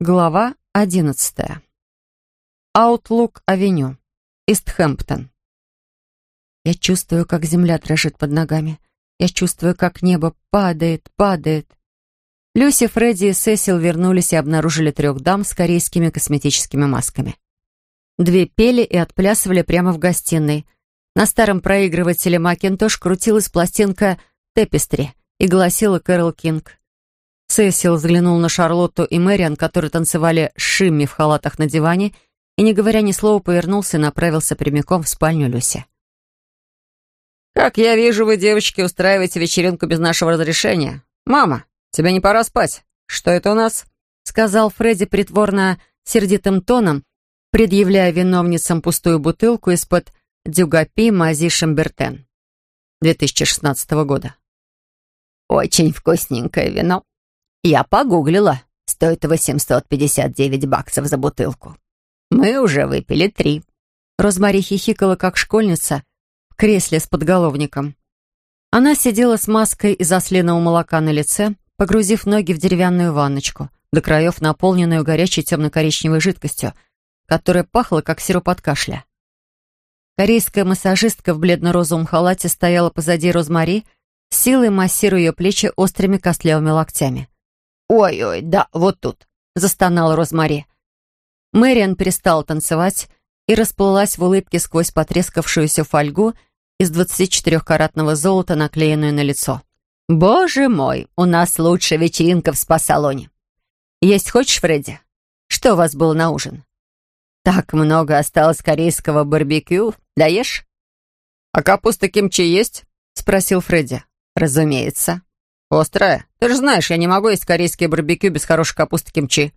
Глава одиннадцатая. Аутлук-авеню. Истхэмптон. Я чувствую, как земля дрожит под ногами. Я чувствую, как небо падает, падает. Люси, Фредди и Сесил вернулись и обнаружили трех дам с корейскими косметическими масками. Две пели и отплясывали прямо в гостиной. На старом проигрывателе Макинтош крутилась пластинка «Тепестри» и гласила Кэрол Кинг. Сесил взглянул на Шарлотту и Мэриан, которые танцевали шимми в халатах на диване, и, не говоря ни слова, повернулся и направился прямиком в спальню Люси. «Как я вижу, вы, девочки, устраиваете вечеринку без нашего разрешения. Мама, тебе не пора спать. Что это у нас?» сказал Фредди притворно сердитым тоном, предъявляя виновницам пустую бутылку из-под Дюгапи Мази Шамбертен 2016 года. «Очень вкусненькое вино», я погуглила. Стоит 859 баксов за бутылку. Мы уже выпили три. Розмари хихикала, как школьница, в кресле с подголовником. Она сидела с маской из ослиного молока на лице, погрузив ноги в деревянную ванночку, до краев наполненную горячей темно-коричневой жидкостью, которая пахла, как сироп от кашля. Корейская массажистка в бледно-розовом халате стояла позади Розмари, силой массируя ее плечи острыми костлявыми локтями. «Ой-ой, да, вот тут», — застонала Розмари. Мэриан перестала танцевать и расплылась в улыбке сквозь потрескавшуюся фольгу из 24-каратного золота, наклеенную на лицо. «Боже мой, у нас лучшая вечеринка в спа-салоне. Есть хочешь, Фредди? Что у вас было на ужин? Так много осталось корейского барбекю. Даешь?» «А капуста кимчи есть?» — спросил Фредди. «Разумеется». «Острая? Ты же знаешь, я не могу есть корейские барбекю без хорошей капусты кимчи».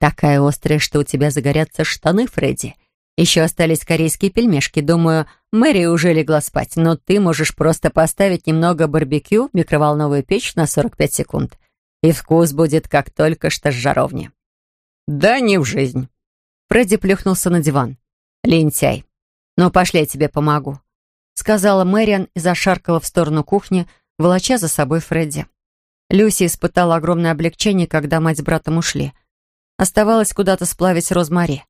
«Такая острая, что у тебя загорятся штаны, Фредди. Еще остались корейские пельмешки. Думаю, Мэри уже легла спать, но ты можешь просто поставить немного барбекю в микроволновую печь на 45 секунд. И вкус будет как только что с жаровни». «Да не в жизнь». Фредди плюхнулся на диван. «Лентяй. Ну, пошли, я тебе помогу», — сказала Мэриан и зашаркала в сторону кухни, волоча за собой Фредди. Люси испытала огромное облегчение, когда мать с братом ушли. Оставалось куда-то сплавить Розмари.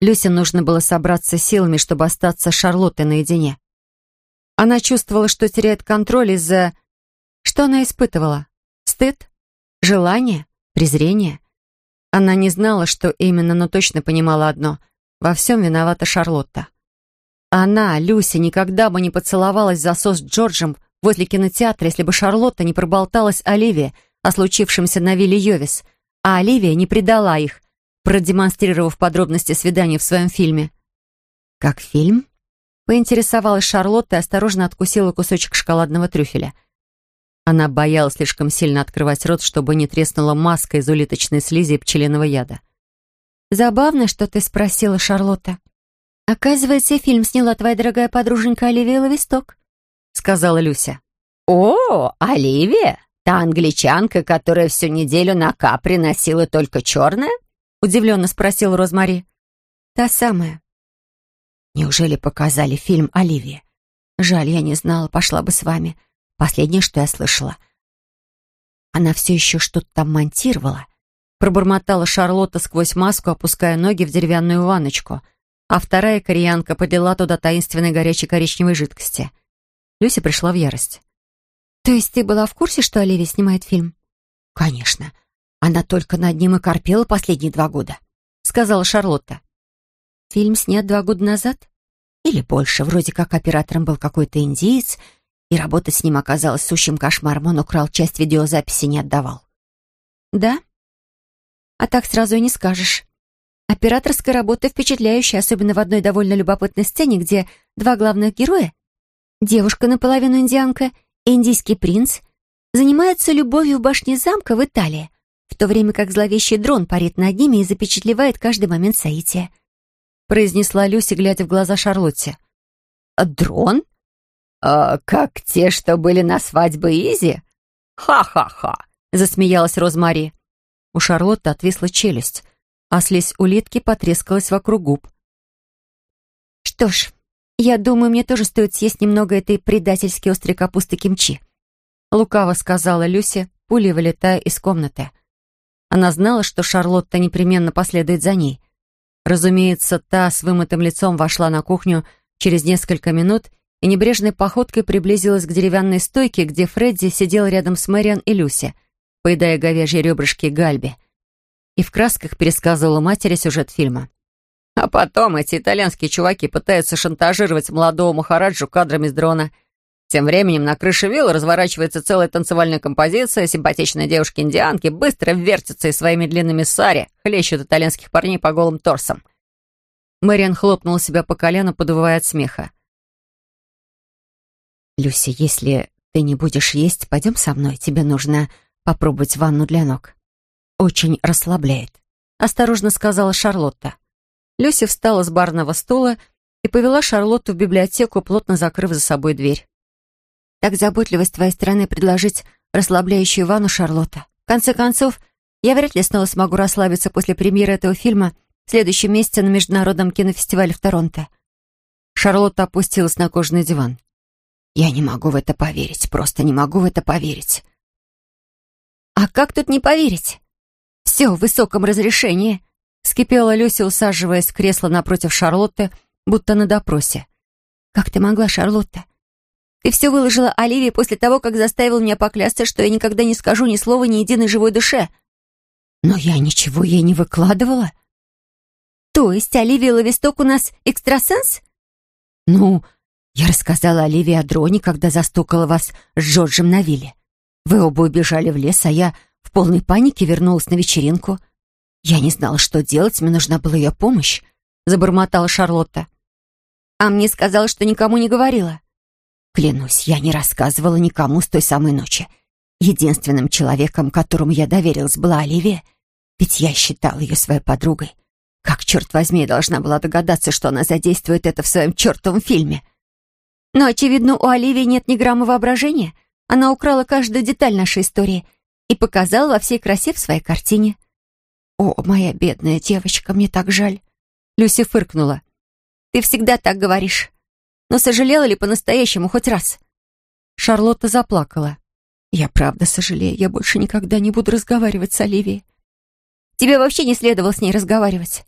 Люси нужно было собраться силами, чтобы остаться с Шарлоттой наедине. Она чувствовала, что теряет контроль из-за... Что она испытывала? Стыд? Желание? Презрение? Она не знала, что именно, но точно понимала одно. Во всем виновата Шарлотта. Она, Люси, никогда бы не поцеловалась за сос с Джорджем возле кинотеатра, если бы Шарлотта не проболталась Оливии о случившемся на вилле Йовис, а Оливия не предала их, продемонстрировав подробности свидания в своем фильме. «Как фильм?» — поинтересовалась Шарлотта и осторожно откусила кусочек шоколадного трюфеля. Она боялась слишком сильно открывать рот, чтобы не треснула маска из улиточной слизи и пчелиного яда. «Забавно, что ты спросила, Шарлотта. Оказывается, фильм сняла твоя дорогая подруженька Оливия Ловисток. — сказала Люся. «О, Оливия? Та англичанка, которая всю неделю на Ка приносила только черное?» — удивленно спросил Розмари. «Та самая». «Неужели показали фильм «Оливия»? Жаль, я не знала, пошла бы с вами. Последнее, что я слышала. Она все еще что-то там монтировала». Пробормотала Шарлотта сквозь маску, опуская ноги в деревянную ванночку, а вторая кореянка подлила туда таинственной горячей коричневой жидкости — Люся пришла в ярость. «То есть ты была в курсе, что Оливия снимает фильм?» «Конечно. Она только над ним и корпела последние два года», — сказала Шарлотта. «Фильм снят два года назад?» «Или больше. Вроде как оператором был какой-то индиец, и работать с ним оказалось сущим кошмаром. Он украл часть видеозаписи и не отдавал». «Да? А так сразу и не скажешь. Операторская работа впечатляющая, особенно в одной довольно любопытной сцене, где два главных героя Девушка наполовину индианка индийский принц занимаются любовью в башне замка в Италии, в то время как зловещий дрон парит над ними и запечатлевает каждый момент соития. Произнесла Люси, глядя в глаза Шарлотте. «А «Дрон? А, как те, что были на свадьбе Изи? Ха-ха-ха!» засмеялась Розмари. У Шарлотты отвисла челюсть, а слизь улитки потрескалась вокруг губ. «Что ж, «Я думаю, мне тоже стоит съесть немного этой предательски острой капусты кимчи», лукаво сказала Люси, пулей вылетая из комнаты. Она знала, что Шарлотта непременно последует за ней. Разумеется, та с вымытым лицом вошла на кухню через несколько минут и небрежной походкой приблизилась к деревянной стойке, где Фредди сидел рядом с Мэриан и Люси, поедая говяжьи ребрышки Гальби, и в красках пересказывала матери сюжет фильма. А потом эти итальянские чуваки пытаются шантажировать молодого Махараджу кадрами с дрона. Тем временем на крыше виллы разворачивается целая танцевальная композиция, симпатичные девушки-индианки быстро вертятся и своими длинными сари хлещут итальянских парней по голым торсам. Мэриан хлопнула себя по колену, подувая от смеха. «Люси, если ты не будешь есть, пойдем со мной. Тебе нужно попробовать ванну для ног. Очень расслабляет», — осторожно сказала Шарлотта. Люси встала с барного стула и повела Шарлотту в библиотеку, плотно закрыв за собой дверь. «Так заботливо с твоей стороны предложить расслабляющую ванну, Шарлотта. В конце концов, я вряд ли снова смогу расслабиться после премьеры этого фильма в следующем месяце на Международном кинофестивале в Торонто». Шарлотта опустилась на кожаный диван. «Я не могу в это поверить, просто не могу в это поверить». «А как тут не поверить? Все в высоком разрешении», Скипела Люся, усаживаясь в кресло напротив Шарлотты, будто на допросе. «Как ты могла, Шарлотта? Ты все выложила Оливии после того, как заставил меня поклясться, что я никогда не скажу ни слова ни единой живой душе». «Но я ничего ей не выкладывала». «То есть Оливия Лависток у нас экстрасенс?» «Ну, я рассказала Оливии о дроне, когда застукала вас с Джорджем на вилле. Вы оба убежали в лес, а я в полной панике вернулась на вечеринку». «Я не знала, что делать, мне нужна была ее помощь», — забормотала Шарлотта. «А мне сказала, что никому не говорила». «Клянусь, я не рассказывала никому с той самой ночи. Единственным человеком, которому я доверилась, была Оливия, ведь я считала ее своей подругой. Как, черт возьми, должна была догадаться, что она задействует это в своем чертовом фильме?» «Но, очевидно, у Оливии нет ни грамма воображения. Она украла каждую деталь нашей истории и показала во всей красе в своей картине». «О, моя бедная девочка, мне так жаль!» Люси фыркнула. «Ты всегда так говоришь. Но сожалела ли по-настоящему хоть раз?» Шарлотта заплакала. «Я правда сожалею. Я больше никогда не буду разговаривать с Оливией. Тебе вообще не следовало с ней разговаривать».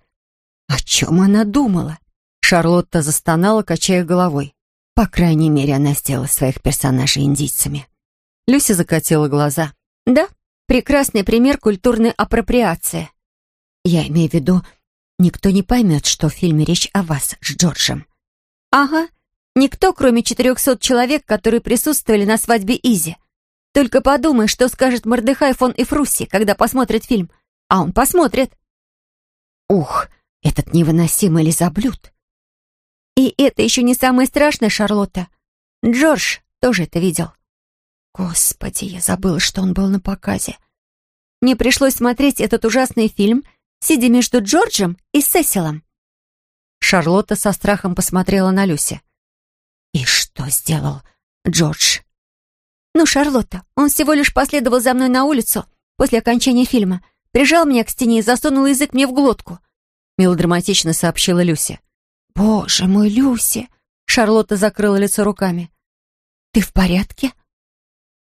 «О чем она думала?» Шарлотта застонала, качая головой. По крайней мере, она сделала своих персонажей индийцами. Люси закатила глаза. «Да, прекрасный пример культурной апроприации. Я имею в виду, никто не поймет, что в фильме речь о вас с Джорджем. Ага, никто, кроме четырехсот человек, которые присутствовали на свадьбе Изи. Только подумай, что скажет Мордехай фон Эфруси, когда посмотрит фильм. А он посмотрит. Ух, этот невыносимый лизоблюд. И это еще не самое страшное, Шарлотта. Джордж тоже это видел. Господи, я забыла, что он был на показе. Мне пришлось смотреть этот ужасный фильм сидя между Джорджем и Сесилом. Шарлотта со страхом посмотрела на Люси. «И что сделал Джордж?» «Ну, Шарлотта, он всего лишь последовал за мной на улицу после окончания фильма, прижал меня к стене и засунул язык мне в глотку», мелодраматично сообщила Люси. «Боже мой, Люси!» Шарлотта закрыла лицо руками. «Ты в порядке?»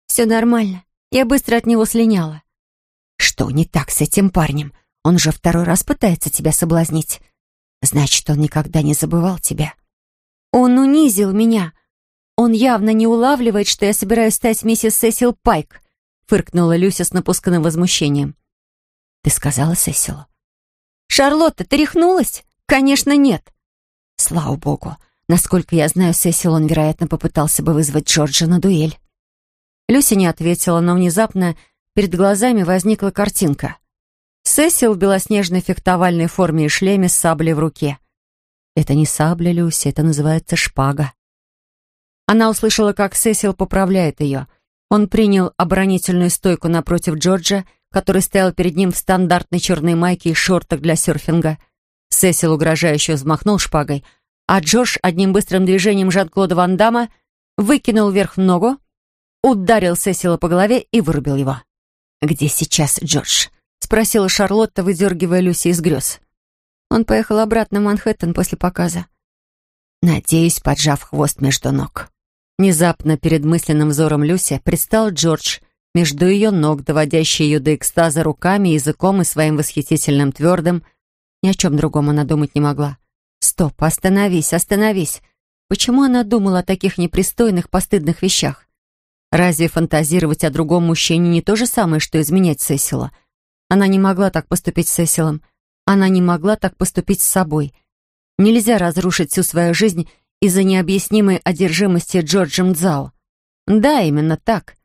«Все нормально. Я быстро от него слиняла». «Что не так с этим парнем? Он же второй раз пытается тебя соблазнить. Значит, он никогда не забывал тебя. Он унизил меня. Он явно не улавливает, что я собираюсь стать миссис Сесил Пайк, фыркнула Люся с напусканным возмущением. Ты сказала Сесилу? Шарлотта, ты рехнулась? Конечно, нет. Слава богу. Насколько я знаю, Сесил, он, вероятно, попытался бы вызвать Джорджа на дуэль. Люся не ответила, но внезапно перед глазами возникла картинка. Сесил в белоснежной фехтовальной форме и шлеме с саблей в руке. Это не сабля, Люси, это называется шпага. Она услышала, как Сесил поправляет ее. Он принял оборонительную стойку напротив Джорджа, который стоял перед ним в стандартной черной майке и шортах для серфинга. Сесил угрожающе взмахнул шпагой, а Джордж одним быстрым движением Жан-Клода Ван Дамма выкинул вверх ногу, ударил Сесила по голове и вырубил его. «Где сейчас Джордж?» Спросила Шарлотта, выдергивая Люси из грез. Он поехал обратно в Манхэттен после показа. Надеюсь, поджав хвост между ног. Внезапно перед мысленным взором Люси предстал Джордж между ее ног, доводящий ее до экстаза руками, языком и своим восхитительным твердым. Ни о чем другом она думать не могла. «Стоп, остановись, остановись!» Почему она думала о таких непристойных, постыдных вещах? Разве фантазировать о другом мужчине не то же самое, что изменять Сесила? Она не могла так поступить с Сесилом. Она не могла так поступить с собой. Нельзя разрушить всю свою жизнь из-за необъяснимой одержимости Джорджем Дзао. Да, именно так.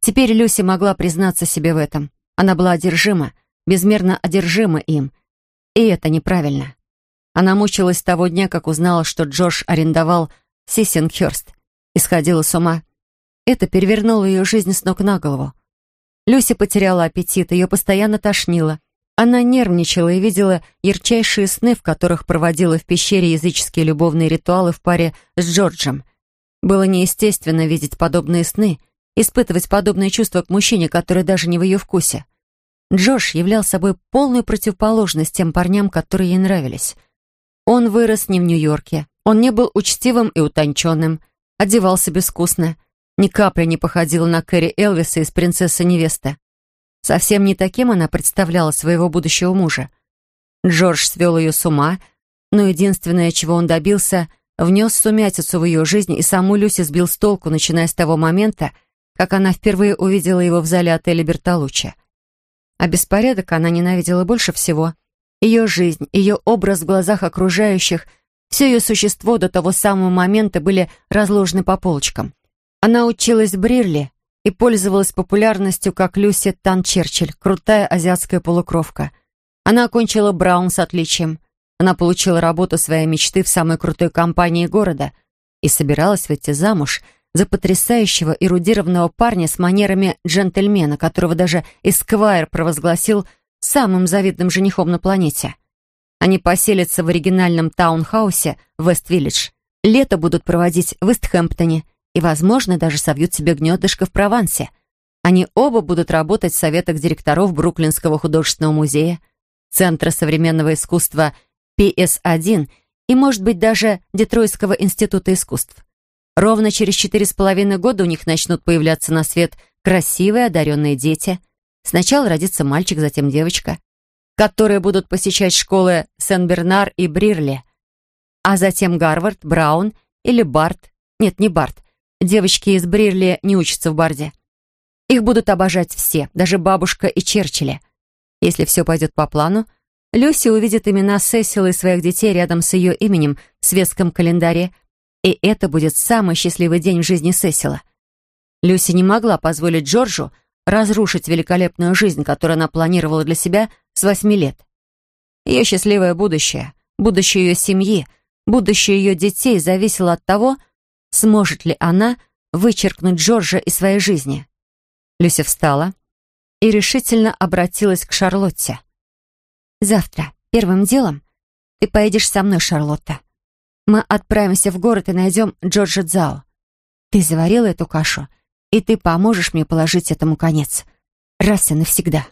Теперь Люси могла признаться себе в этом. Она была одержима, безмерно одержима им. И это неправильно. Она мучилась того дня, как узнала, что Джордж арендовал Сисингхёрст и сходила с ума. Это перевернуло ее жизнь с ног на голову. Люси потеряла аппетит, ее постоянно тошнило. Она нервничала и видела ярчайшие сны, в которых проводила в пещере языческие любовные ритуалы в паре с Джорджем. Было неестественно видеть подобные сны, испытывать подобные чувства к мужчине, который даже не в ее вкусе. Джордж являл собой полную противоположность тем парням, которые ей нравились. Он вырос не в Нью-Йорке. Он не был учтивым и утонченным, одевался безвкусно, ни капли не походил на Кэрри Элвиса из «Принцессы невесты». Совсем не таким она представляла своего будущего мужа. Джордж свел ее с ума, но единственное, чего он добился, внес сумятицу в ее жизнь и саму Люси сбил с толку, начиная с того момента, как она впервые увидела его в зале отеля «Бертолуччи». А беспорядок она ненавидела больше всего. Ее жизнь, ее образ в глазах окружающих, все ее существо до того самого момента были разложены по полочкам. Она училась в Брирли и пользовалась популярностью как Люси Тан Черчилль, крутая азиатская полукровка. Она окончила Браун с отличием. Она получила работу своей мечты в самой крутой компании города и собиралась выйти замуж за потрясающего эрудированного парня с манерами джентльмена, которого даже Эсквайр провозгласил – самым завидным женихом на планете. Они поселятся в оригинальном таунхаусе в Вест-Виллидж. Лето будут проводить в Истхэмптоне и, возможно, даже совьют себе гнездышко в Провансе. Они оба будут работать в советах директоров Бруклинского художественного музея, Центра современного искусства PS1 и, может быть, даже Детройтского института искусств. Ровно через четыре с половиной года у них начнут появляться на свет красивые одаренные дети – Сначала родится мальчик, затем девочка, которые будут посещать школы Сен-Бернар и Брирли, а затем Гарвард, Браун или Барт. Нет, не Барт. Девочки из Брирли не учатся в Барде. Их будут обожать все, даже бабушка и Черчилля. Если все пойдет по плану, Люси увидит имена Сесила и своих детей рядом с ее именем в светском календаре, и это будет самый счастливый день в жизни Сесила. Люси не могла позволить Джорджу разрушить великолепную жизнь, которую она планировала для себя с восьми лет. Ее счастливое будущее, будущее ее семьи, будущее ее детей зависело от того, сможет ли она вычеркнуть Джорджа из своей жизни. Люся встала и решительно обратилась к Шарлотте. «Завтра, первым делом, ты поедешь со мной, Шарлотта. Мы отправимся в город и найдем Джорджа Дзао. Ты заварила эту кашу — и ты поможешь мне положить этому конец. Раз и навсегда.